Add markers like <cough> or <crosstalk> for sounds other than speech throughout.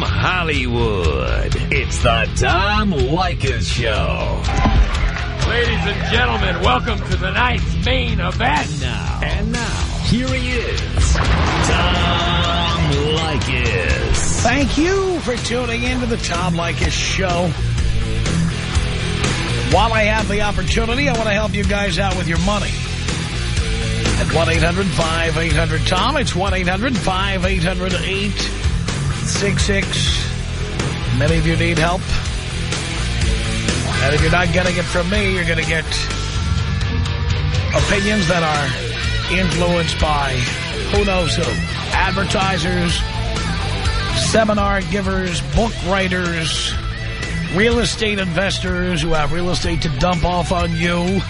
from Hollywood, it's the Tom Leykis Show. Ladies and gentlemen, welcome to tonight's main event. Now, and now, here he is, Tom Leykis. Thank you for tuning in to the Tom Leykis Show. While I have the opportunity, I want to help you guys out with your money. At 1-800-5800-TOM, it's 1-800-5800-866. Many of you need help. And if you're not getting it from me, you're going to get opinions that are influenced by who knows who. Advertisers, seminar givers, book writers, real estate investors who have real estate to dump off on you. <laughs>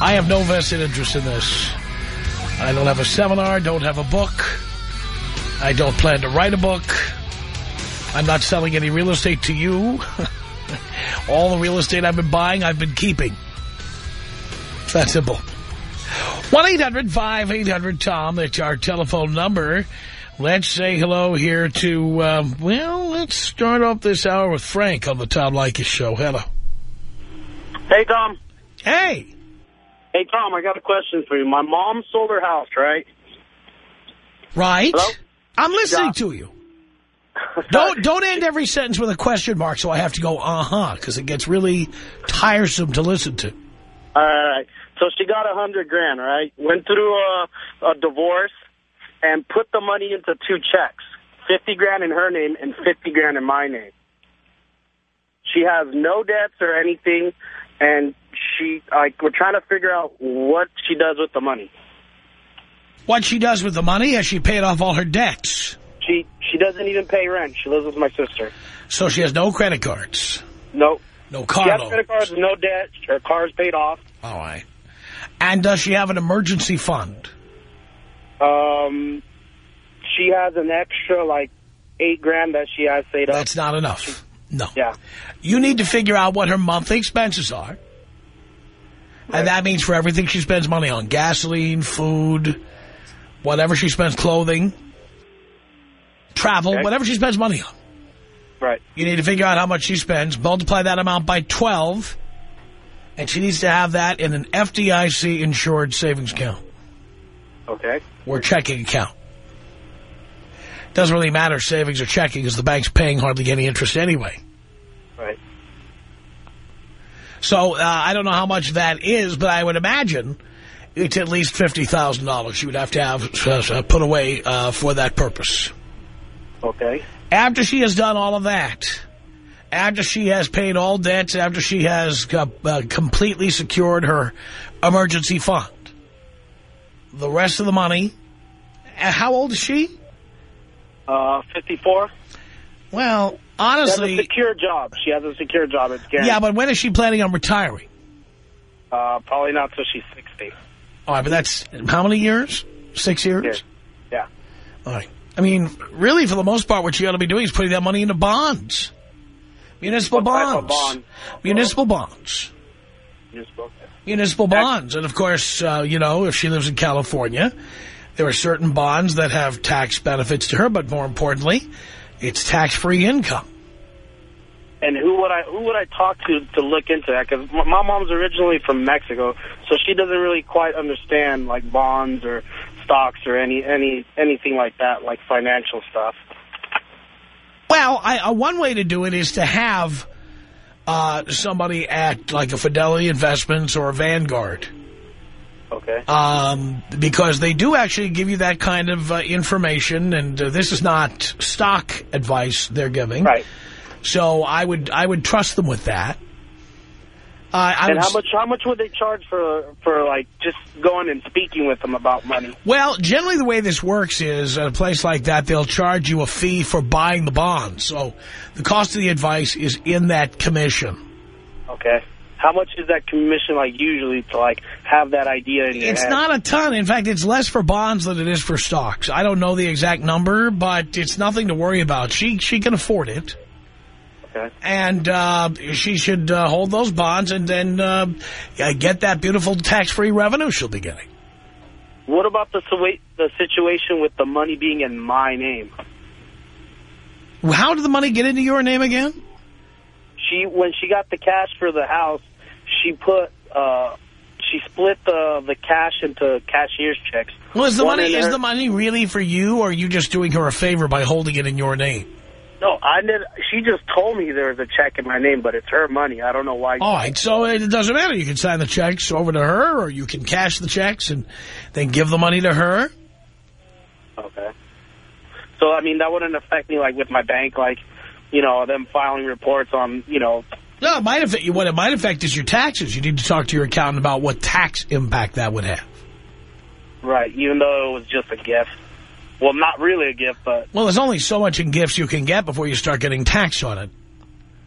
I have no vested interest in this. I don't have a seminar, don't have a book. I don't plan to write a book. I'm not selling any real estate to you. <laughs> All the real estate I've been buying, I've been keeping. It's that simple. 1-800-5800-TOM, that's our telephone number. Let's say hello here to, um, well, let's start off this hour with Frank on the Tom Leykis Show. Hello. Hey, Tom. Hey. Hey, Tom, I got a question for you. My mom sold her house, right? Right. Hello? I'm listening Yeah. to you. <laughs> Don't don't end every sentence with a question mark, so I have to go uh-huh, because it gets really tiresome to listen to. All right. So she got a hundred grand, right? Went through a, a divorce and put the money into two checks. Fifty grand in her name and fifty grand in my name. She has no debts or anything, and she like we're trying to figure out what she does with the money. What she does with the money, has she paid off all her debts? She she doesn't even pay rent. She lives with my sister. So she has no credit cards, No. no She car has loans. credit cards, no debt. Her car's paid off. All right. And does she have an emergency fund? Um, she has an extra like eight grand that she has saved up. That's not enough. No. Yeah. You need to figure out what her monthly expenses are. And that means for everything she spends money on, gasoline, food, whatever she spends, clothing, travel, Okay. whatever she spends money on. Right. You need to figure out how much she spends, multiply that amount by 12, and she needs to have that in an FDIC-insured savings account Okay. or checking account. Doesn't really matter savings or checking because the bank's paying hardly any interest anyway. Right. So uh, I don't know how much that is, but I would imagine it's at least $50,000 she would have to have uh, put away uh, for that purpose. Okay. After she has done all of that, after she has paid all debts, after she has uh, uh, completely secured her emergency fund, the rest of the money, uh, how old is she? Uh, 54. Well, She has a honestly, secure job. She has a secure job. It's guaranteed. yeah, but when is she planning on retiring? Uh, probably not till she's 60. All right, but that's how many years? Six years? Yeah. All right. I mean, really, for the most part, what you ought to be doing is putting that money into bonds. Municipal bonds. bond? Municipal bonds. You're Municipal bonds. And, of course, uh, you know, if she lives in California, there are certain bonds that have tax benefits to her, but more importantly, it's tax-free income. And who would I who would I talk to to look into that? Because my mom's originally from Mexico, so she doesn't really quite understand like bonds or stocks or any any anything like that, like financial stuff. Well, I, uh, one way to do it is to have uh, somebody at like a Fidelity Investments or a Vanguard. Okay. um, because they do actually give you that kind of uh, information, and uh, this is not stock advice they're giving. Right. So I would I would trust them with that. Uh, And how much how much would they charge for for like just going and speaking with them about money? Well, generally the way this works is at a place like that, they'll charge you a fee for buying the bonds. So the cost of the advice is in that commission. Okay. How much is that commission like usually to like have that idea in your It's head? not a ton. In fact, it's less for bonds than it is for stocks. I don't know the exact number, but it's nothing to worry about. She she can afford it. Okay. And uh, she should uh, hold those bonds and then uh, get that beautiful tax-free revenue she'll be getting. What about the the situation with the money being in my name? How did the money get into your name again? She when she got the cash for the house, she put uh, she split the the cash into cashier's checks. Well, is the One money is her- the money really for you, or are you just doing her a favor by holding it in your name? No, I did. She just told me there was a check in my name, but it's her money. I don't know why. All right, so it doesn't matter. You can sign the checks over to her, or you can cash the checks and then give the money to her. Okay. So I mean, that wouldn't affect me like with my bank, like you know them filing reports on you know. No, it might affect you. What it might affect is your taxes. You need to talk to your accountant about what tax impact that would have. Right, even though it was just a gift. Well, not really a gift, but Well, there's only so much in gifts you can get before you start getting taxed on it.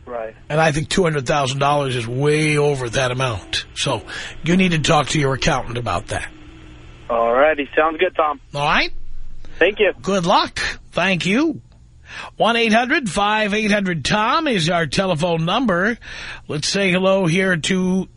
right. And I think $200,000 is way over that amount. So you need to talk to your accountant about that. All righty. sounds good, Tom. All right? Thank you. Good luck. Thank you. 1-800-5800-TOM is our telephone number. Let's say hello here to,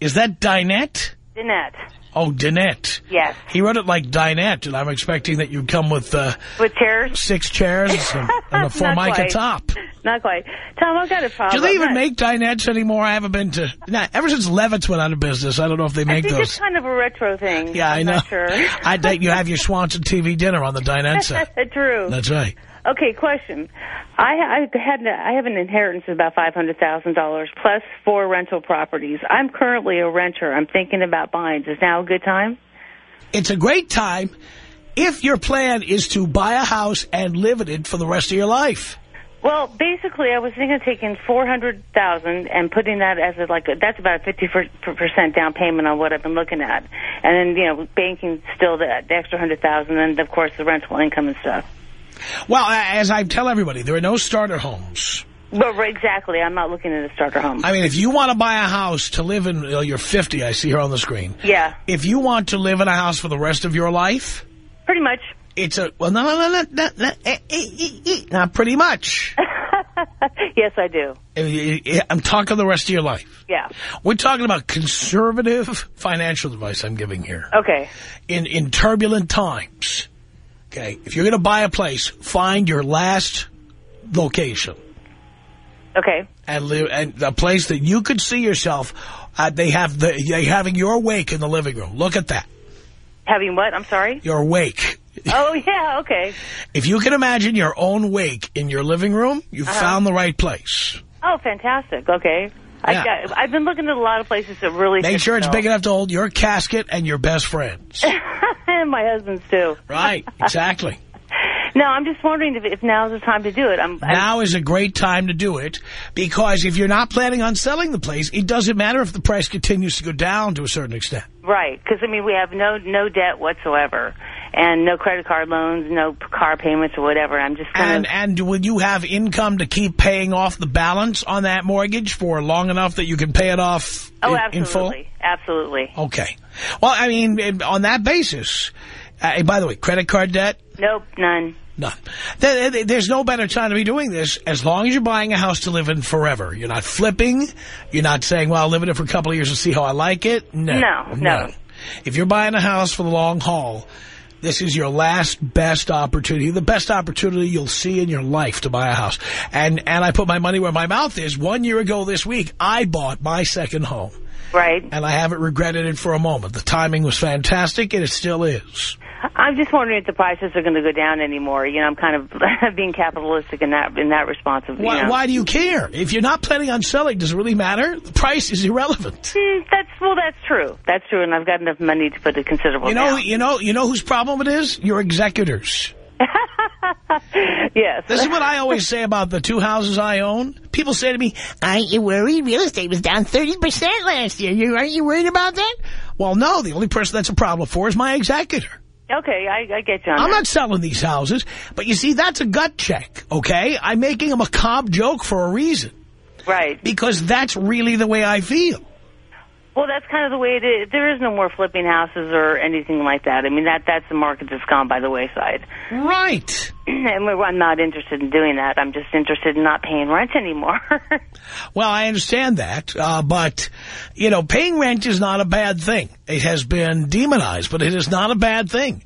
is that Dinette? Jeanette. Oh, Dinette. Yes. He wrote it like dinette, and I'm expecting that you'd come with uh, With chairs? six chairs and, and a <laughs> formica top. Not quite. Tom, I've got a problem. Do they even Not- make dinettes anymore? I haven't been to... Nah, ever since Levitz went out of business, I don't know if they I make think those. it's kind of a retro thing. Yeah, I'm I know. Not sure. <laughs> I bet you have your Swanson TV dinner on the dinette set. <laughs> True. That's right. Okay, question. I, I had I have an inheritance of about five hundred thousand dollars plus four rental properties. I'm currently a renter. I'm thinking about buying. Is now a good time? It's a great time if your plan is to buy a house and live in it for the rest of your life. Well, basically, I was thinking of taking four hundred thousand and putting that as a, like a, that's about a fifty percent down payment on what I've been looking at, and then you know banking still the, the extra hundred thousand, and of course the rental income and stuff. Well, as I tell everybody, there are no starter homes. But exactly, I'm not looking at a starter home. I mean, if you want to buy a house to live in, know, you're 50, I see here on the screen. yeah, If you want to live in a house for the rest of your life, pretty much. it's a, well, no, no, no, no, no, no eh, eh, eh, eh, not pretty much. <laughs> yes, I do. Eh, eh, I'm talking the rest of your life. Yeah. We're talking about conservative financial advice I'm giving here. Okay. In, in turbulent times, okay, if you're going to buy a place, find your last location Okay. and live, and a place that you could see yourself, uh, they have the, they having your wake in the living room. Look at that. Having what? I'm sorry. Your wake. Oh yeah. Okay. <laughs> If you can imagine your own wake in your living room, you've Uh-huh. found the right place. Oh, fantastic. Okay. Yeah. I got, I've been looking at a lot of places that really Make sure it's the big enough to hold your casket and your best friends. <laughs> and <laughs> my husband's too. right, exactly. <laughs> No, I'm just wondering if, if now's the time to do it. I'm, I'm Now is a great time to do it because if you're not planning on selling the place, it doesn't matter if the price continues to go down to a certain extent. right because I mean we have no no debt whatsoever, and no credit card loans, no car payments or whatever. I'm just kind And of and will you have income to keep paying off the balance on that mortgage for long enough that you can pay it off oh, in, in full? absolutely, absolutely. Okay. Well, I mean, on that basis, uh, by the way, credit card debt, Nope, none. None. There- there- There's no better time to be doing this as long as you're buying a house to live in forever. You're not flipping. You're not saying, well, I'll live in it for a couple of years and see how I like it. No. No, no. If you're buying a house for the long haul, this is your last best opportunity, the best opportunity you'll see in your life to buy a house. And, and I put my money where my mouth is. One year ago this week, I bought my second home. Right. And I haven't regretted it for a moment. The timing was fantastic, and it still is. I'm just wondering if the prices are going to go down anymore. You know, I'm kind of <laughs> being capitalistic in that in that response. Of, Why, know. why do you care? If you're not planning on selling, does it really matter? The price is irrelevant. Hmm, that's well, that's true. That's true, and I've got enough money to put a considerable. You know, down. you know, you know whose problem it is? Your executors. Yes. This is what I always say about the two houses I own. People say to me, aren't you worried? Real estate was down 30% last year. You, aren't you worried about that? Well, no, the only person that's a problem for is my executor. Okay, I, I get you. I'm that. not selling these houses, but you see, that's a gut check, okay? I'm making a macabre joke for a reason, right. because that's really the way I feel. Well, that's kind of the way it is. There is no more flipping houses or anything like that. I mean, that that's the market that's gone by the wayside. Right. <clears throat> and we're- I'm not interested in doing that. I'm just interested in not paying rent anymore. <laughs> Well, I understand that, uh, but, you know, paying rent is not a bad thing. It has been demonized, but it is not a bad thing.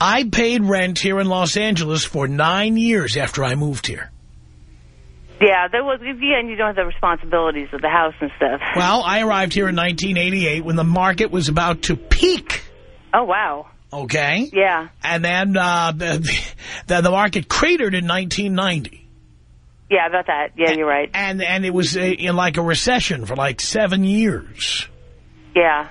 I paid rent here in Los Angeles for nine years after I moved here. Yeah, there was. Yeah, and you don't have the responsibilities of the house and stuff. Well, I arrived here in 1988 when the market was about to peak. Oh wow. Okay. Yeah. And then uh, the, <laughs> the the market cratered in 1990. Yeah, about that. Yeah, you're right. And and it was a, in like a recession for like seven years. Yeah.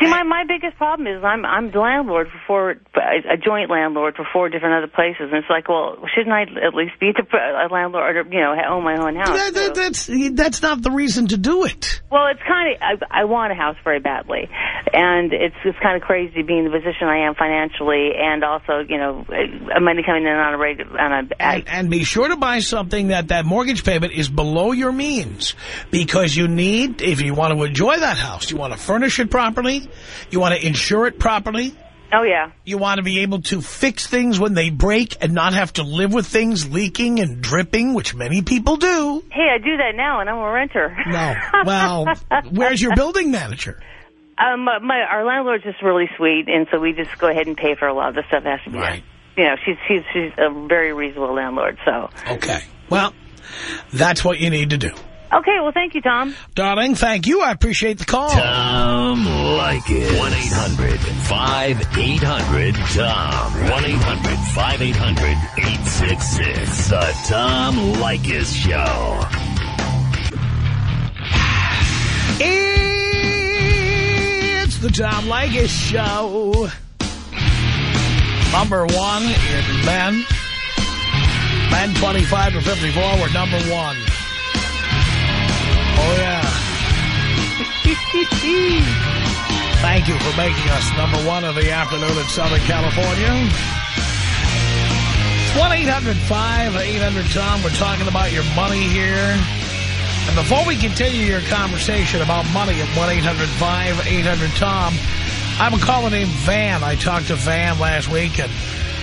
See, my my biggest problem is I'm I'm the landlord for four, a joint landlord for four different other places, and it's like, well, shouldn't I at least be the, a landlord, or you know, own my own house? That, that, that's that's not the reason to do it. Well, it's kind of I, I want a house very badly, and it's it's kind of crazy to be in the position I am financially, and also you know, uh, money coming in on a regular on a. And, and be sure to buy something that that mortgage payment is below your means, because you need if you want to enjoy that house, you want to furnish it properly. You want to insure it properly. Oh, yeah. You want to be able to fix things when they break and not have to live with things leaking and dripping, which many people do. Hey, I do that now, and I'm a renter. No. Well, where's your building manager? <laughs> Um, my Our landlord's just really sweet, and so we just go ahead and pay for a lot of the stuff that has to be Right. You know, she's, she's, she's a very reasonable landlord, so. Okay. Well, that's what you need to do. Okay, well, thank you, Tom. Darling, thank you. I appreciate the call. Tom Leykis. 1-800-5800-TOM. 1-800-5800-866. The Tom Leykis Show. It's the Tom Leykis Show. Number one in men. Men 25 to 54, we're number one. Oh, yeah. <laughs> Thank you for making us number one of the afternoon in Southern California. It's 1-800-5800-TOM. We're talking about your money here. And before we continue your conversation about money at 1-800-5800-TOM, I have a caller named Van. I talked to Van last week, and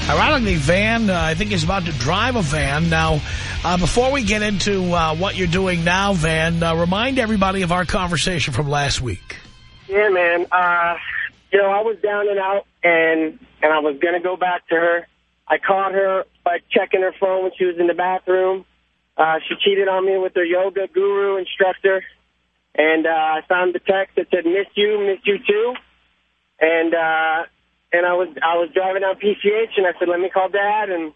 ironically, Van, uh, I think, is about to drive a van. Now, uh, before we get into uh, what you're doing now, Van, uh, remind everybody of our conversation from last week. Yeah, man. Uh, you know, I was down and out, and and I was going to go back to her. I caught her by checking her phone when she was in the bathroom. Uh, she cheated on me with her yoga guru instructor. And uh, I found the text that said, miss you, miss you too. And uh, and I was I was driving down PCH, and I said, let me call Dad. And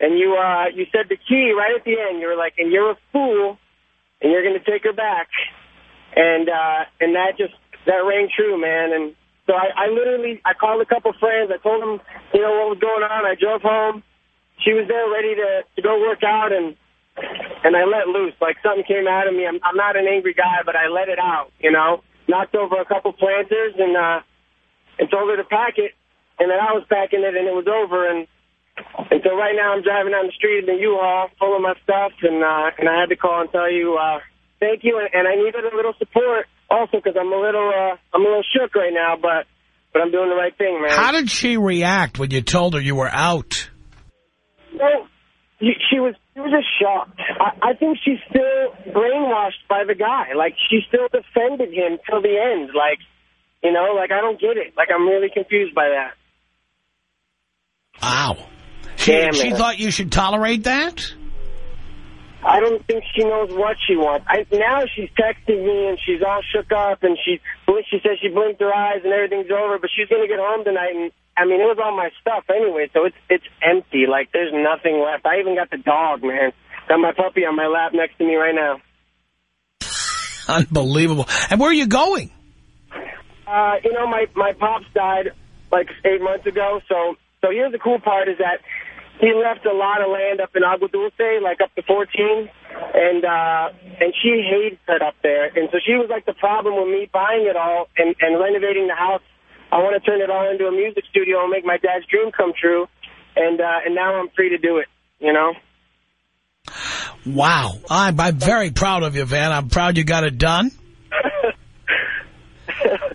and you uh, you said the key right at the end. You were like, and you're a fool, and you're going to take her back. And uh, and that just that rang true, man. And so I, I literally I called a couple friends. I told them you know what was going on. I drove home. She was there ready to to go work out, and and I let loose. Like something came out of me. I'm I'm not an angry guy, but I let it out. You know, knocked over a couple planters and uh, and told her to pack it, and then I was packing it, and it was over. And and so right now I'm driving down the street in the U-Haul full of my stuff, and uh, and I had to call and tell you uh, thank you, and, and I needed a little support also because I'm a little uh, I'm a little shook right now, but but I'm doing the right thing, man. How did she react when you told her you were out? Well, she was she was just shocked. I, I think she's still brainwashed by the guy. Like she still defended him till the end. Like you know, like I don't get it. Like I'm really confused by that. Wow. She, she thought you should tolerate that? I don't think she knows what she wants. I, now she's texting me and she's all shook up and she she says she blinked her eyes and everything's over, but she's gonna get home tonight and I mean it was all my stuff anyway, so it's it's empty. Like there's nothing left. I even got the dog, man. Got my puppy on my lap next to me right now. Unbelievable. And where are you going? Uh, you know, my my pops died like eight months ago. So so here's the cool part is that he left a lot of land up in Agua Dulce, like up to 14, and uh, and she hates it up there. And so she was like the problem with me buying it all and, and renovating the house. I want to turn it all into a music studio and make my dad's dream come true. And uh, and now I'm free to do it. You know. Wow. I'm, I'm very proud of you, Van. I'm proud you got it done.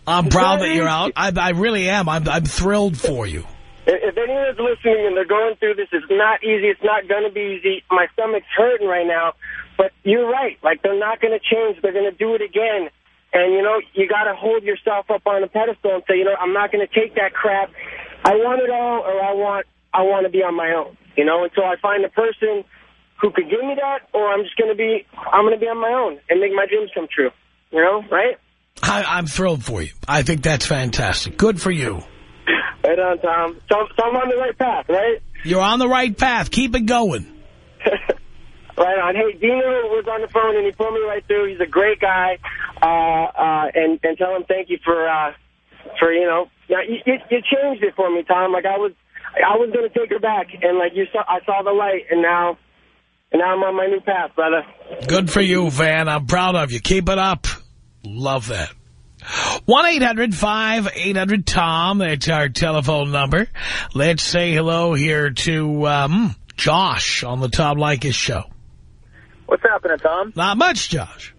I'm proud that you're out. I, I really am. I'm, I'm thrilled for you. If anyone's listening and they're going through this, it's not easy. It's not going to be easy. My stomach's hurting right now. But you're right. Like, they're not going to change. They're going to do it again. And, you know, you got to hold yourself up on a pedestal and say, you know, I'm not going to take that crap. I want it all or I want I want to be on my own. You know, until I find a person who could give me that, or I'm just going to be, I'm going to be on my own and make my dreams come true. You know, right? I, I'm thrilled for you. I think that's fantastic. Good for you. Right on, Tom. So, so I'm on the right path, right? You're on the right path. Keep it going. <laughs> right on. Hey, Dino was on the phone and he pulled me right through. He's a great guy. Uh, uh, and, and tell him thank you for, uh, for, you know, you, you, you changed it for me, Tom. Like I was, I was going to take her back and like you saw, I saw the light and now, and now I'm on my new path, brother. Good for you, Van. I'm proud of you. Keep it up. Love that. 1-800-5800-TOM. That's our telephone number. Let's say hello here to um, Josh on the Tom Leykis show. What's happening, Tom? Not much, Josh.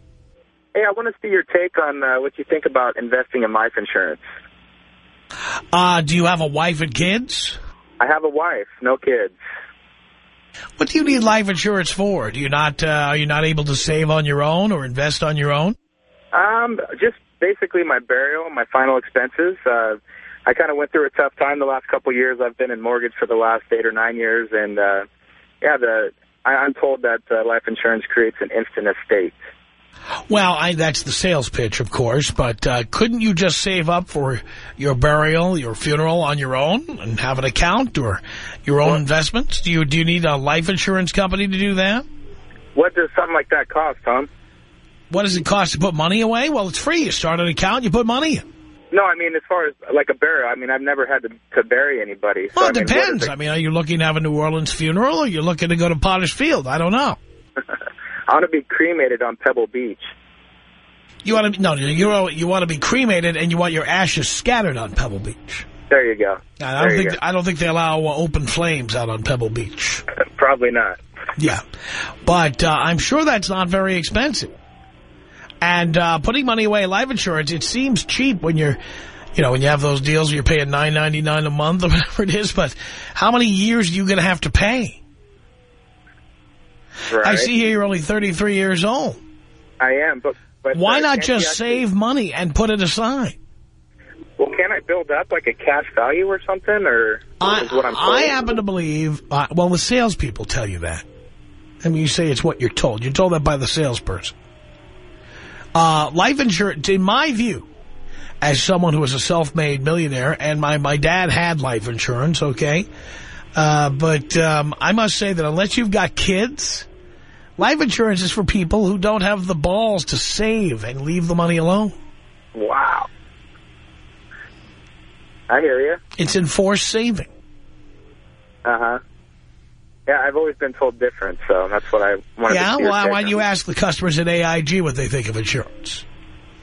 Hey, I want to see your take on uh, what you think about investing in life insurance. Uh, do you have a wife and kids? I have a wife, no kids. What do you need life insurance for? Do you not uh, are you not able to save on your own or invest on your own? Um, just basically my burial, my final expenses. Uh, I kind of went through a tough time the last couple of years. I've been in mortgage for the last eight or nine years, and uh, yeah, the I, I'm told that uh, life insurance creates an instant estate. Well, I, that's the sales pitch, of course, but uh, couldn't you just save up for your burial, your funeral on your own and have an account or your own Well- investments? Do you do you need a life insurance company to do that? What does something like that cost, Tom? What does it cost to put money away? Well, it's free. You start an account, you put money in. No, I mean as far as like a burial. I mean I've never had to, to bury anybody. So, Well, I it mean, depends. I mean, are you looking to have a New Orleans funeral or are you're looking to go to Potter's Field? I don't know. <laughs> I want to be cremated on Pebble Beach. You want to no, you you want to be cremated and you want your ashes scattered on Pebble Beach. There you go. I don't you think I don't think they allow uh, open flames out on Pebble Beach. <laughs> Probably not. Yeah, but uh, I'm sure that's not very expensive. And uh, putting money away in life insurance, it seems cheap when you're, you know, when you have those deals where you're paying nine ninety nine a month or <laughs> whatever it is. But how many years are you going to have to pay? Right. I see here you're only 33 years old. I am, but but Why uh, not just actually- save money and put it aside? Well, can I build up like a cash value or something, or I, is what I'm? I happen to believe, uh, well, the salespeople tell you that. I mean, you say it's what you're told. You're told that by the salesperson. Uh, life insurance, in my view, as someone who is a self-made millionaire, and my, my dad had life insurance, okay? Uh, but um, I must say that unless you've got kids, life insurance is for people who don't have the balls to save and leave the money alone. Wow. I hear you. It's enforced saving. Uh huh. Yeah, I've always been told different, so that's what I wanted Yeah, to your well, why don't you ask the customers at AIG what they think of insurance?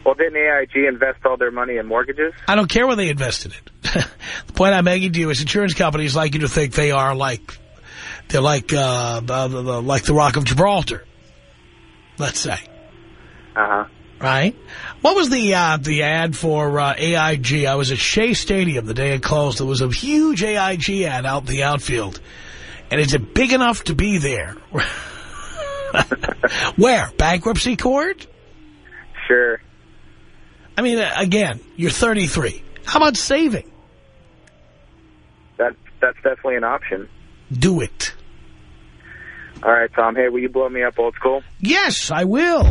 Well, didn't AIG invest all their money in mortgages? I don't care where they invested it. <laughs> the point I'm making to you is insurance companies like you to think they are like, they're like, uh, the, the, like the Rock of Gibraltar, let's say, Uh huh. right? What was the uh, the ad for uh, AIG? I was at Shea Stadium the day it closed. There was a huge AIG ad out in the outfield. And is it big enough to be there? <laughs> Where? Bankruptcy court? Sure. I mean, uh, again, you're 33. How about saving? That that's definitely an option. Do it. All right, Tom. Hey, will you blow me up old school? Yes, I will.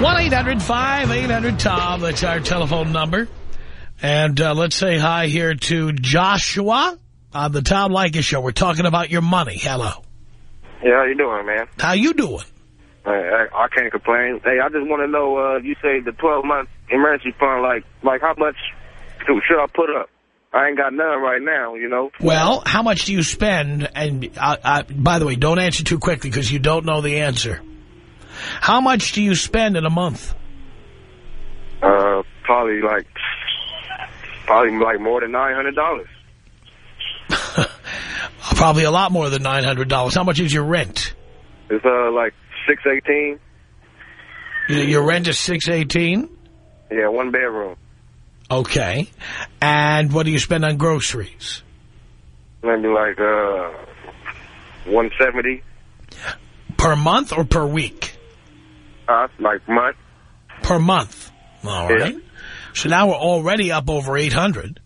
one 800 tom That's our telephone number. And uh, let's say hi here to Joshua on the Tom Leykis Show. We're talking about your money. Hello. Yeah, how you doing, man? How you doing? I, I, I can't complain. Hey, I just want to know, uh, you say the 12-month emergency fund, like, like how much should I put up? I ain't got none right now, you know. Well, how much do you spend? And uh, uh, by the way, don't answer too quickly because you don't know the answer. How much do you spend in a month? Uh, probably like, probably like more than $900. <laughs> Probably a lot more than $900. How much is your rent? It's, uh, like 618 Your- Your rent is 618 Yeah, one bedroom. Okay. And what do you spend on groceries? Maybe like, uh, 170 Per month or per week? uh, like month. Per month. All Yeah. right. So now we're already up over 800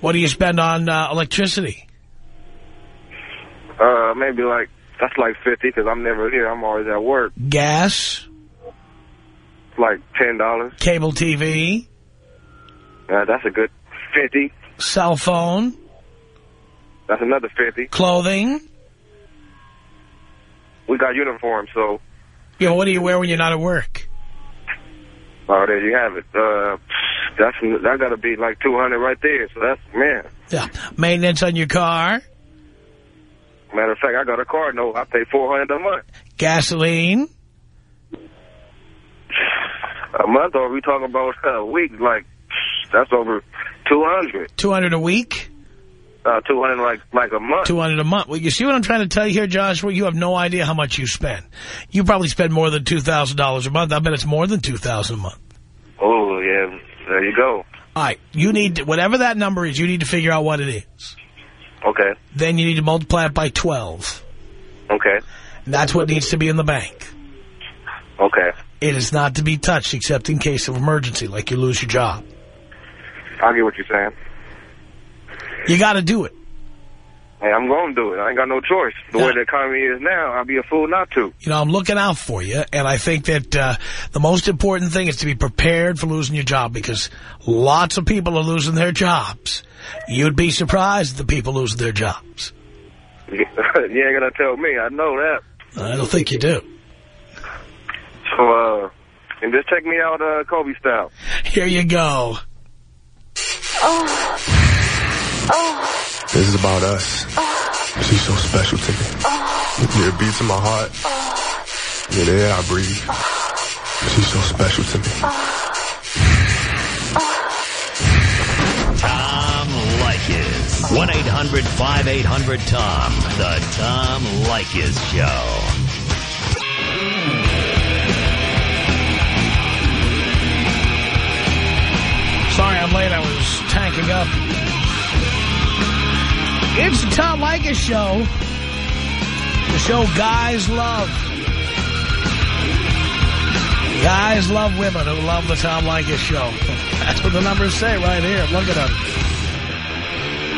What do you spend on uh, electricity? Uh, maybe like, that's like 50 because I'm never here. I'm always at work. Gas? Like $10. Cable TV? Uh, that's a good 50. Cell phone? That's another 50. Clothing? We got uniforms, so, know, what do you wear when you're not at work? Oh, there you have it. Uh, that's, that got to be like 200 right there. So that's, man. Yeah. Maintenance on your car? Matter of fact, I got a car note. I pay 400 a month. Gasoline? A month, or we talking about a week? Like, that's over 200. 200 a week? Uh, 200 like, like a month. 200 a month. Well, you see what I'm trying to tell you here, Joshua? You have no idea how much you spend. You probably spend more than $2,000 a month. I bet it's more than 2,000 a month. Oh, yeah. There you go. All right. You need, to, whatever that number is, you need to figure out what it is. Okay. Then you need to multiply it by 12. Okay. And that's what needs to be in the bank. Okay. It is not to be touched except in case of emergency, like you lose your job. I get what you're saying. You got to do it. Hey, I'm going to do it. I ain't got no choice. The Yeah. way the economy is now, I'll be a fool not to. You know, I'm looking out for you, and I think that uh, the most important thing is to be prepared for losing your job because lots of people are losing their jobs. You'd be surprised at the people losing their jobs. <laughs> you ain't going to tell me. I know that. I don't think you do. So, uh, and just check me out, uh, Kobe style. Here you go. This is about us. She's so special to me. Yeah, it beats in my heart. Yeah, the air I breathe. She's so special to me. Tom Leykis. 1-800-5800-TOM. The Tom Leykis Show. Sorry I'm late. I was tanking up. It's the Tom Leykis Show. The show guys love. Guys love women who love the Tom Leykis Show. That's what the numbers say right here. Look at them.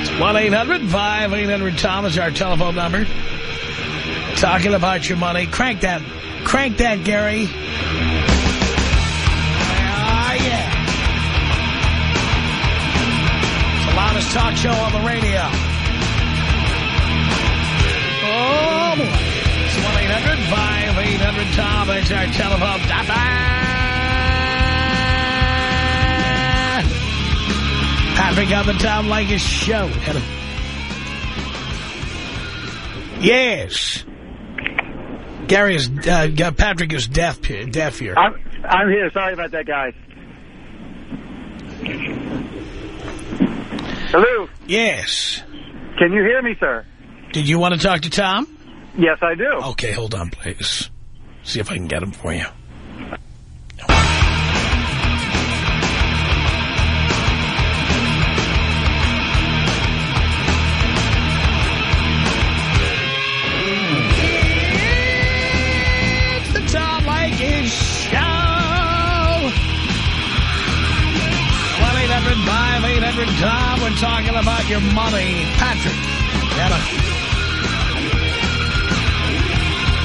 It's 1-800-5800-TOM is our telephone number. Talking about your money. Crank that. Crank that, Gary. Ah, yeah. The loudest talk show on the radio. Boy. It's 1-800-5800-TOM. That's our telephone. Patrick on the Tom Leykis show. Hello. Yes. Gary is, uh, Patrick is deaf, deaf here. I'm I'm here. Sorry about that, guys. Hello. Yes. Can you hear me, sir? Did you want to talk to Tom? Yes, I do. Okay, hold on, please. See if I can get them for you. It's the Tom Leykis Show. 1-800-5800-TOM. We're talking about your money. Patrick.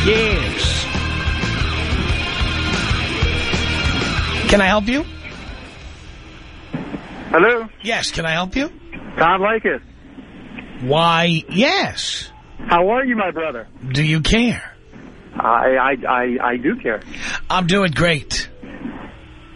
Yes. Can I help you? Hello. Yes, can I help you? Tom Leykis. Why, yes. How are you, my brother? Do you care? I I I, I do care. I'm doing great.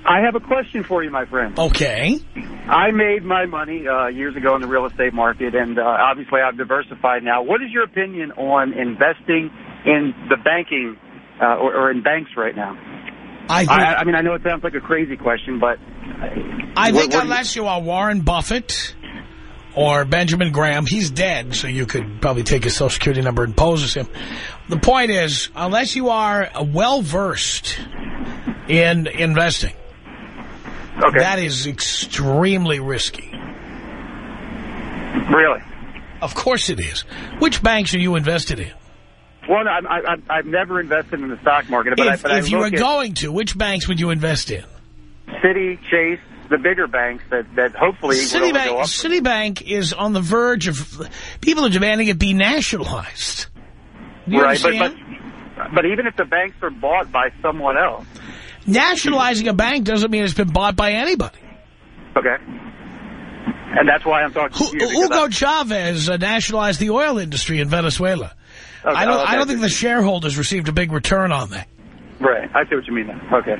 I have a question for you, my friend. Okay. I made my money uh, years ago in the real estate market, and uh, obviously I've diversified now. What is your opinion on investing in the banking uh, or, or in banks right now? I I, I mean, I know it sounds like a crazy question, but I what- think what- unless you are Warren Buffett or Benjamin Graham, he's dead, so you could probably take his Social Security number and pose as him. The point is, unless you are well-versed in investing, okay, that is extremely risky. really. Of course it is. Which banks are you invested in? One, I, I, I've never invested in the stock market, but if I, but I you were going to, which banks would you invest in? Citi, Chase, the bigger banks that, that hopefully will only go Citibank, up. Citibank is on the verge of, people are demanding it be nationalized. You right, but, but but even if the banks are bought by someone else, Nationalizing a bank doesn't mean it's been bought by anybody. okay, and that's why I'm talking to you. Hugo I- Chavez uh, nationalized the oil industry in Venezuela. Okay, I don't. I don't think the shareholders received a big return on that. Right, I see what you mean now. Okay,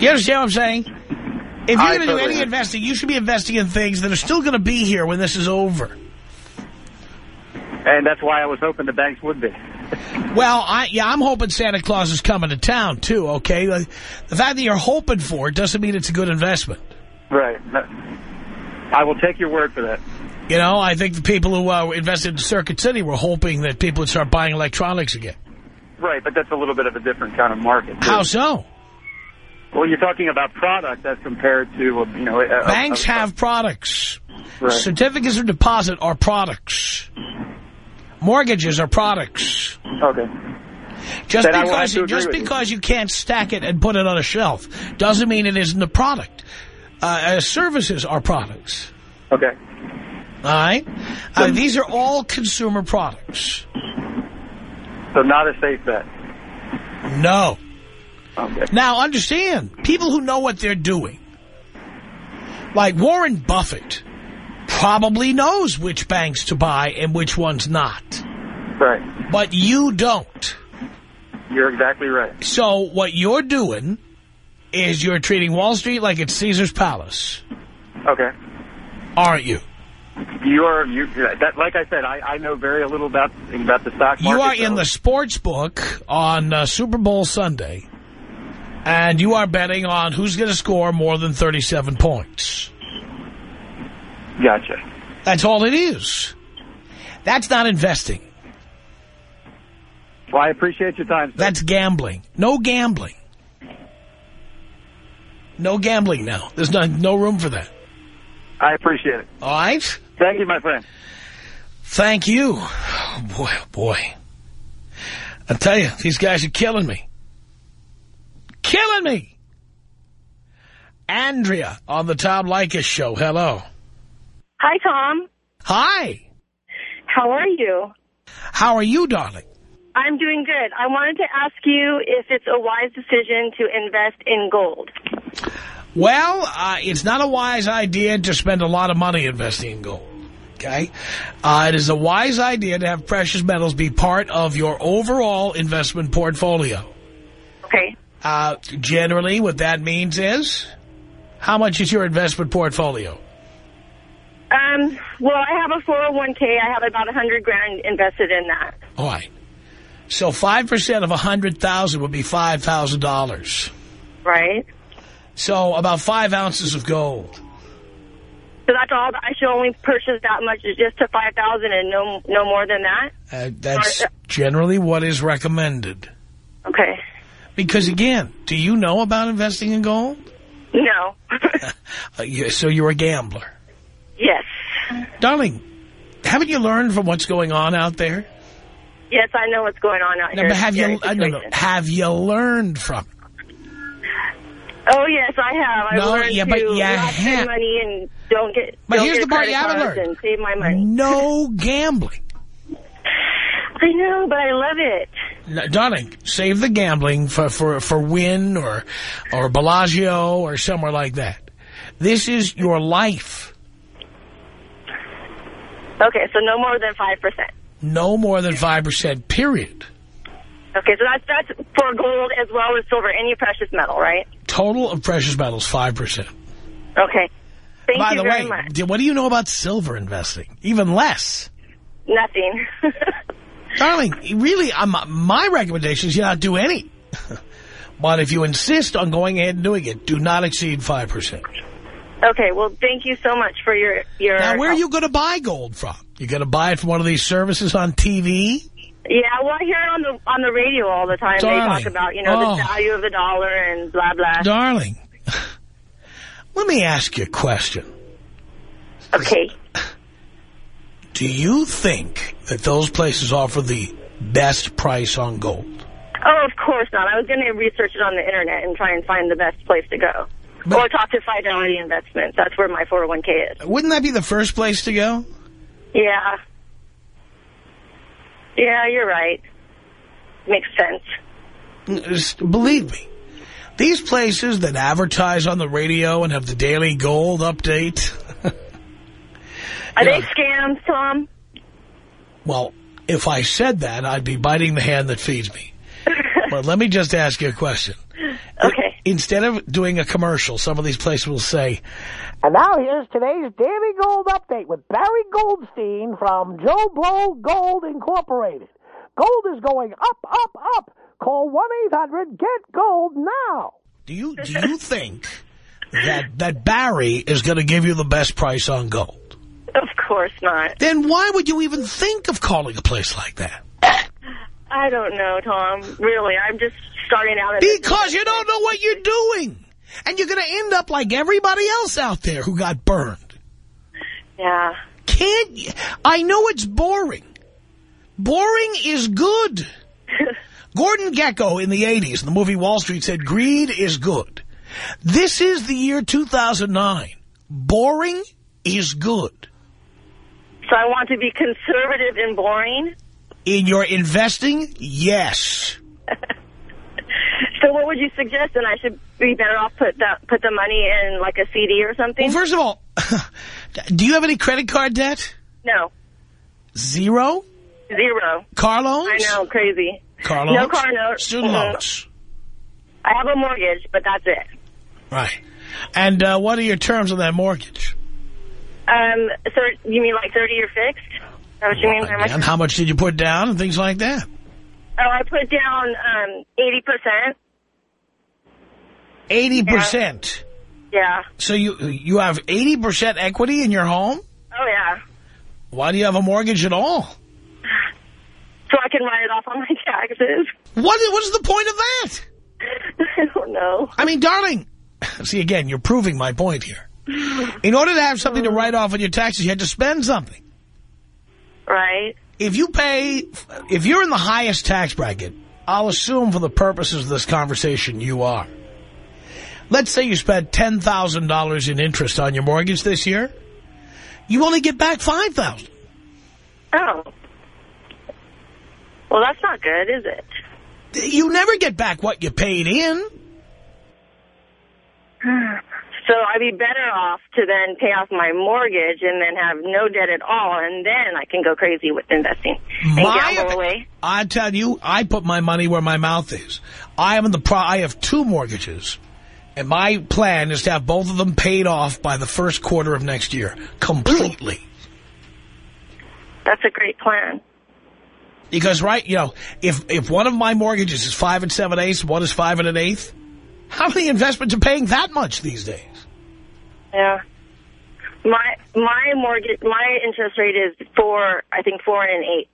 You understand what I'm saying? If you're going to do totally any investing, you should be investing in things that are still going to be here when this is over. and that's why I was hoping the banks would be. Well, I, yeah, I'm hoping Santa Claus is coming to town, too, okay? The, the fact that you're hoping for it doesn't mean it's a good investment. Right. I will take your word for that. You know, I think the people who uh, invested in Circuit City were hoping that people would start buying electronics again. Right, but that's a little bit of a different kind of market. too. How so? Well, you're talking about product as compared to, uh, you know... A, a- Banks a- have products. Right. Certificates of deposit are products. Mortgages are products. Okay. Just Then I will have because you, just with you. because you can't stack it and put it on a shelf doesn't mean it isn't a product. Uh, uh, services are products. Okay. All right? Uh, these are all consumer products. So not a safe bet. No. Okay. Now, understand, people who know what they're doing, like Warren Buffett, probably knows which banks to buy and which ones not. Right. But you don't. You're exactly right. So what you're doing is you're treating Wall Street like it's Caesar's Palace, Okay. aren't you? You're you that like I said, I, I know very little about about the stock market. You are in the sports book on uh, Super Bowl Sunday, and you are betting on who's going to score more than 37 points. Gotcha. That's all it is. That's not investing. Well, I appreciate your time. Sir. That's gambling. No gambling. No gambling now. There's no, no room for that. I appreciate it. All right? Thank you, my friend. Thank you. Oh, boy, oh, boy. I tell you, these guys are killing me. Killing me. Andrea on the Tom Leykis show. Hello. Hi, Tom. Hi. How are you? How are you, darling? I'm doing good. I wanted to ask you if it's a wise decision to invest in gold. Well, uh, it's not a wise idea to spend a lot of money investing in gold. Okay? Uh, it is a wise idea to have precious metals be part of your overall investment portfolio. Okay. Uh, generally, what that means is, how much is your investment portfolio? Um, well, I have a 401k. I have about a 100 grand invested in that. All right. So 5% of a 100000 would be $5,000. Right. So about five ounces of gold. So that's all. I should only purchase that much, just to 5000 and no no more than that? Uh, that's generally what is recommended. Okay. Because, again, do you know about investing in gold? No. <laughs> <laughs> Uh, so you're a gambler. yes. Darling, haven't you learned from what's going on out there? Yes, I know what's going on out No, here. but have you, uh, no, no, have you learned from it? Oh, yes, I have. I've No, learned yeah, to but you not have- money and don't get But don't here's get the part you haven't learned. save my money. No <laughs> gambling. I know, but I love it. No, darling, save the gambling for, for, for Wynn or, or Bellagio or somewhere like that. This is your life. Okay, so no more than 5%. No more than 5%, period. Okay, so that's that's for gold as well as silver, any precious metal, right? Total of precious metals, 5%. Okay. Thank By you the very way, much. what do you know about silver investing? Even less. Nothing. <laughs> Darling, really, um, my recommendation is you not do any. <laughs> but if you insist on going ahead and doing it, do not exceed 5%. okay, well, thank you so much for your your. Now, where are you going to buy gold from? You going to buy it from one of these services on TV? Yeah, well, I hear it on the on the radio all the time. They talk about you know Oh. the value of the dollar and blah blah. Darling, <laughs> let me ask you a question. Okay. Do you think that those places offer the best price on gold? Oh, of course not. I was going to research it on the internet and try and find the best place to go. or talk to Fidelity Investments. That's where my 401k is. Wouldn't that be the first place to go? Yeah. Yeah, you're right. Makes sense. Believe me. These places that advertise on the radio and have the daily gold update, <laughs> Are they scams, Tom? well, if I said that, I'd be biting the hand that feeds me. <laughs> but let me just ask you a question. Okay. Instead of doing a commercial, some of these places will say, And now here's today's Daily Gold Update with Barry Goldstein from Joe Blow Gold Incorporated. Gold is going up, up, up. Call 1-800-GET-GOLD now. do you, do you <laughs> think that, that Barry is going to give you the best price on gold? Of course not. Then why would you even think of calling a place like that? I don't know, Tom. Really, I'm just starting out. Because you don't know what you're doing. And you're going to end up like everybody else out there who got burned. Yeah. Can't you? I know it's boring. Boring is good. <laughs> Gordon Gekko in the 80s, in the movie Wall Street, said greed is good. This is the year 2009. Boring is good. So I want to be conservative and boring. In your investing, yes. <laughs> So what would you suggest? And I should be better off put that put the money in like a CD or something. Well, first of all, <laughs> do you have any credit card debt? no, Zero? zero. Car loans? I know, crazy. Car loans? No car notes. Student Mhm. loans. I have a mortgage, but that's it. Right. And uh, what are your terms on that mortgage? Um, thir- you mean like thirty year fixed? That what you mean? How much? And how much did you put down and things like that? Oh, I put down um eighty percent. 80%. Yeah. So you you have 80% equity in your home? Oh yeah. Why do you have a mortgage at all? So I can write it off on my <laughs> taxes. What is, what is the point of that? <laughs> I don't know. I mean, darling, <laughs> see, again, you're proving my point here. In order to have something to write off on your taxes, you had to spend something. Right. If you pay, if you're in the highest tax bracket, I'll assume for the purposes of this conversation you are. Let's say you spent $10,000 in interest on your mortgage this year. You only get back $5,000. Oh. Well, that's not good, is it? You never get back what you paid in. Hmm. So I'd be better off to then pay off my mortgage and then have no debt at all, and then I can go crazy with investing and My- gamble away. I tell you, I put my money where my mouth is. I am in the pro. I have two mortgages, and my plan is to have both of them paid off by the first quarter of next year, completely. That's a great plan. Because right, you know, if if one of my mortgages is five and seven eighths, one is five and an eighth, how many investments are paying that much these days? Yeah. My my mortgage my interest rate is four. I think four and an eight.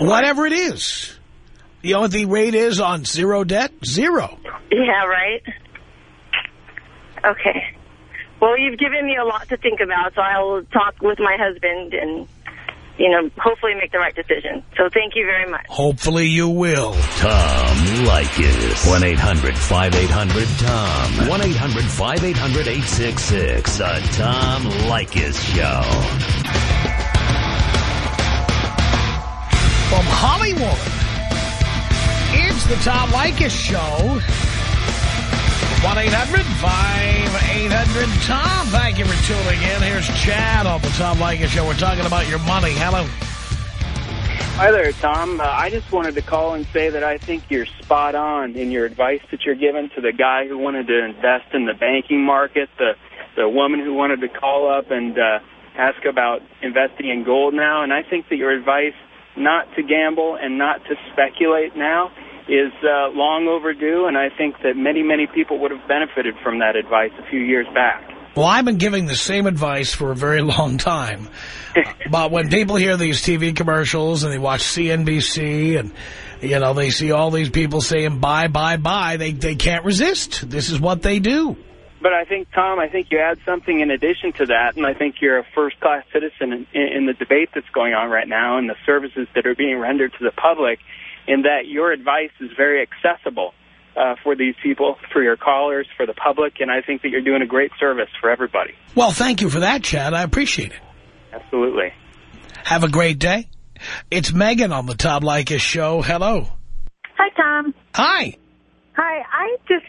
Whatever it is. You know what the rate is on zero debt? Zero. Yeah. Right. Okay. Well, you've given me a lot to think about, so I will talk with my husband and, you know, hopefully make the right decision. So thank you very much. Hopefully you will. Tom Leykis. 1-800-5800-TOM. 1-800-5800-866. The Tom Leykis Show. From Hollywood, it's the Tom Leykis Show. 1-800-5800-TOM. Thank you for tuning in. Here's Chad on the Tom Leykis Show. We're talking about your money. Hello. Hi there, Tom. Uh, I just wanted to call and say that I think you're spot on in your advice that you're giving to the guy who wanted to invest in the banking market, the the woman who wanted to call up and uh, ask about investing in gold now. And I think that your advice not to gamble and not to speculate now is uh, long overdue. And I think that many, many people would have benefited from that advice a few years back. Well, I've been giving the same advice for a very <laughs> long time. but when people hear these TV commercials and they watch CNBC and, you know, they see all these people saying buy, buy, buy, they, they can't resist. This is what they do. But I think, Tom, I think you add something in addition to that, and I think you're a first-class citizen in, in the debate that's going on right now and the services that are being rendered to the public, in that your advice is very accessible. uh, for these people, for your callers, for the public, and I think that you're doing a great service for everybody. Well, thank you for that, Chad. I appreciate it. Absolutely. Have a great day. It's Megan on the Tom Leykis show. Hello. Hi, Tom. Hi. Hi. I just,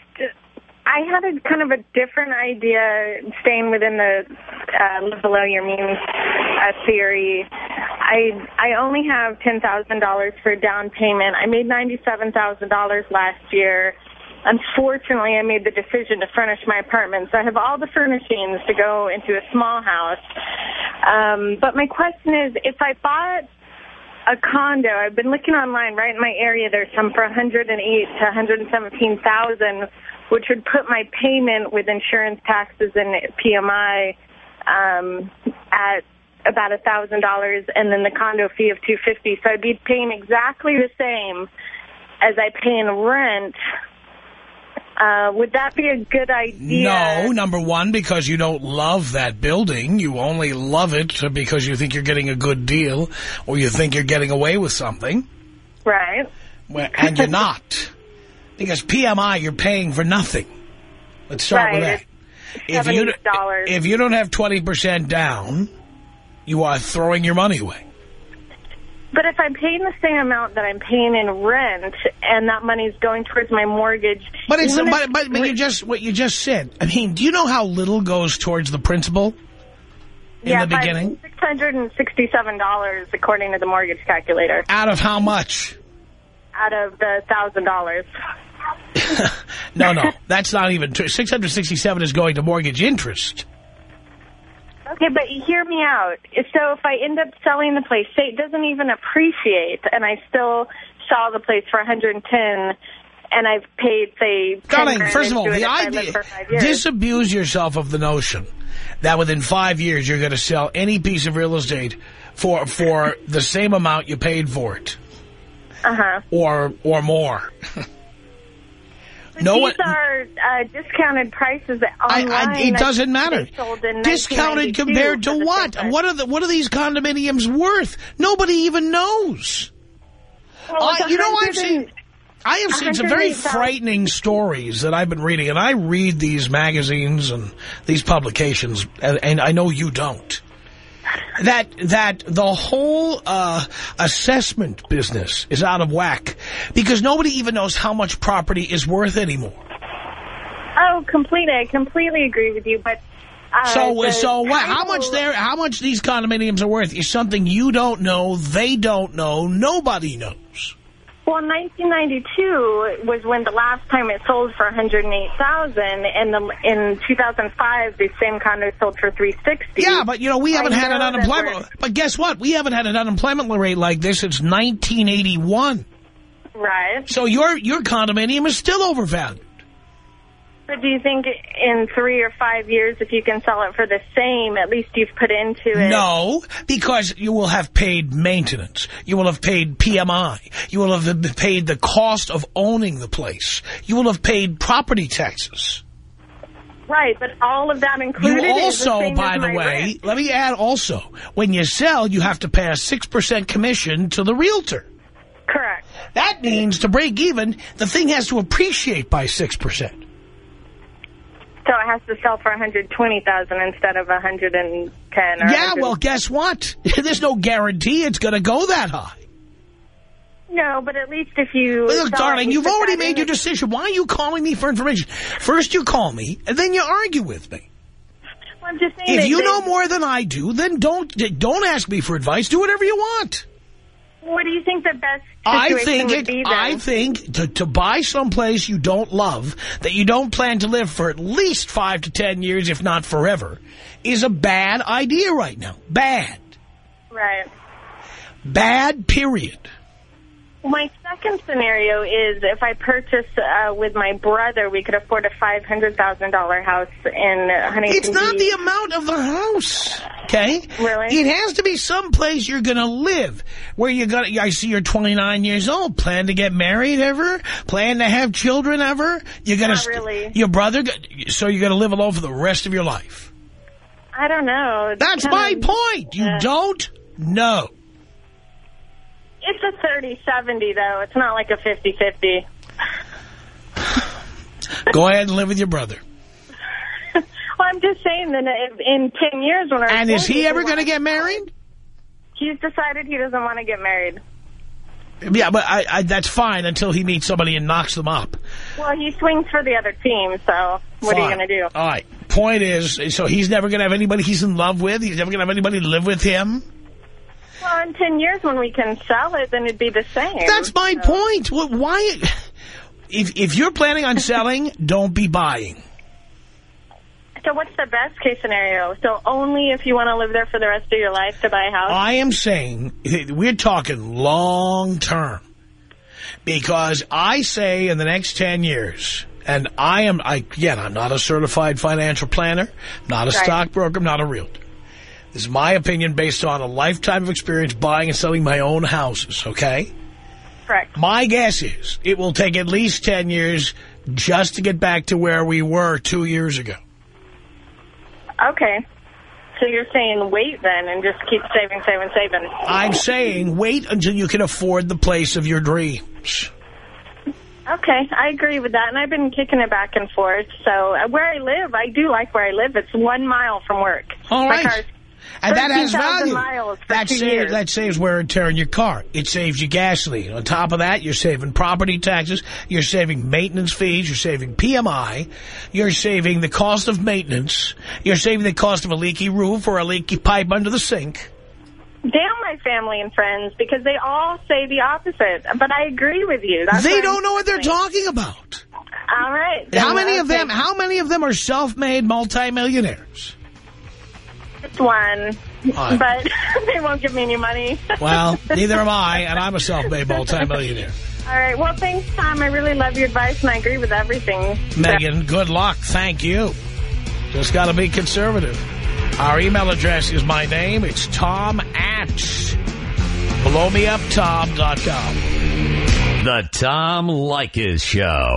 I had a kind of a different idea, staying within the uh, live below your means uh, theory. I I only have ten thousand dollars for down payment. I made ninety seven thousand dollars last year. Unfortunately, I made the decision to furnish my apartment. So I have all the furnishings to go into a small house. Um, but my question is, if I bought a condo. I've been looking online right in my area. There's some for 108 to 117,000, which would put my payment with insurance taxes and PMI um, at about a thousand dollars, and then the condo fee of 250. So I'd be paying exactly the same as I pay in rent. Uh, would that be a good idea? No, number one, because you don't love that building. You only love it because you think you're getting a good deal or you think you're getting away with something. Right. And you're not. <laughs> Because PMI, you're paying for nothing. Let's start with that. If you, $70. if you don't have 20% down, you are throwing your money away. But if I'm paying the same amount that I'm paying in rent, and that money's going towards my mortgage, But it's but, but, but you just what you just said. I mean, do you know how little goes towards the principal in yeah, the beginning? six hundred and sixty-seven dollars according to the mortgage calculator, Out of how much? out of the thousand dollars. <laughs> No, no, that's not even true. 667 is going to mortgage interest. Okay, but hear me out. So if I end up selling the place, say it doesn't even appreciate, and I still sell the place for 110, and I've paid say 10 Darling, first of all, the if I live idea, for five years. disabuse yourself of the notion that within five years you're going to sell any piece of real estate for for the same amount you paid for it, Uh huh. or or more. <laughs> no These one, are uh, discounted prices online. I, it doesn't matter. sold in Discounted compared to what? What are the what are these condominiums worth? Nobody even knows. Well, I- you know, I've seen I have seen some very frightening stories that I've been reading, and I read these magazines and these publications, and, and I know you don't. That that the whole uh, assessment business is out of whack because nobody even knows how much property is worth anymore. Oh, completely. I completely agree with you, but. Uh, So, so what? How much there? How much these condominiums are worth is something you don't know. They don't know. Nobody knows. Well, 1992 was when the last time it sold for 108,000, and the, in 2005 the same condo sold for 360. Yeah, but you know we haven't I had an unemployment. But guess what? We haven't had an unemployment rate like this since 1981. Right. So your your condominium is still overvalued. But do you think in three or five years, if you can sell it for the same, at least you've put into it? No, because you will have paid maintenance. You will have paid PMI. You will have paid the cost of owning the place. You will have paid property taxes. Right, but all of that You included the also, by the way, rent. let me add also, when you sell, you have to pay a 6% commission to the realtor. Correct. That means to break even, the thing has to appreciate by 6%. So it has to sell for 120000 instead of 110 or Yeah, 100 well, guess what? <laughs> There's no guarantee it's going to go that high. No, but at least if you... Look, darling, you you've already made your decision. Why are you calling me for information? First you call me, and then you argue with me. I'm just saying If you know more than I do, then don't don't ask me for advice. Do whatever you want. What do you think the best I think would it. be? I think to to buy someplace you don't love, that you don't plan to live for at least five to ten years, if not forever, is a bad idea right now. Bad, Right. bad. Period. My second scenario is if I purchase uh, with my brother, we could afford a $500,000 house in Huntington It's not Beach. the amount of the house, okay? Really? It has to be someplace you're going to live, where you're going to, I see you're 29 years old. Plan to get married ever? Plan to have children ever? You're going Not to, really. your brother, so you're going to live alone for the rest of your life. I don't know. It's That's my of- point. You don't know. It's a 30-70, though. It's not like a 50-50. <sighs> Go ahead and live with your brother. <laughs> Well, I'm just saying that in 10 years when our And is he ever going to get married? He's decided he doesn't want to get married. Yeah, but I, I, that's fine until he meets somebody and knocks them up. Well, he swings for the other team, so what are you going to do? All right. Point is, so he's never going to have anybody he's in love with? He's never going to have anybody live with him? Well, in 10 years when we can sell it, then it'd be the same. That's my point. Wh- Why? If, if you're planning on selling, <laughs> don't be buying. So what's the best case scenario? So only if you want to live there for the rest of your life to buy a house? I am saying, we're talking long term. Because I say in the next 10 years, and I am, I, again, I'm not a certified financial planner, not a Right. stockbroker, I'm not a realtor. This is my opinion based on a lifetime of experience buying and selling my own houses, okay? Correct. My guess is it will take at least 10 years just to get back to where we were two years ago. Okay. So you're saying wait then and just keep saving, saving, saving. I'm saying wait until you can afford the place of your dreams. Okay, I agree with that, and I've been kicking it back and forth. So uh, where I live, I do like where I live. It's one mile from work. All right. And that has value. miles That saves, years. that saves wear and tear in your car. It saves you gasoline. On top of that, you're saving property taxes. You're saving maintenance fees. You're saving PMI. You're saving the cost of maintenance. You're saving the cost of a leaky roof or a leaky pipe under the sink. Damn my family and friends because they all say the opposite. But I agree with you. That's they don't I'm know what they're talking about. All right. How many of them? How many of them are self-made multimillionaires? Just one. All right. But <laughs> they won't give me any money. <laughs> Well, neither am I, and I'm a self-made multimillionaire. All right. Well, thanks, Tom. I really love your advice, and I agree with everything. Megan, good luck. Thank you. Just got to be conservative. Our email address is my name. It's tom at blowmeuptom.com. The Tom Leykis Show.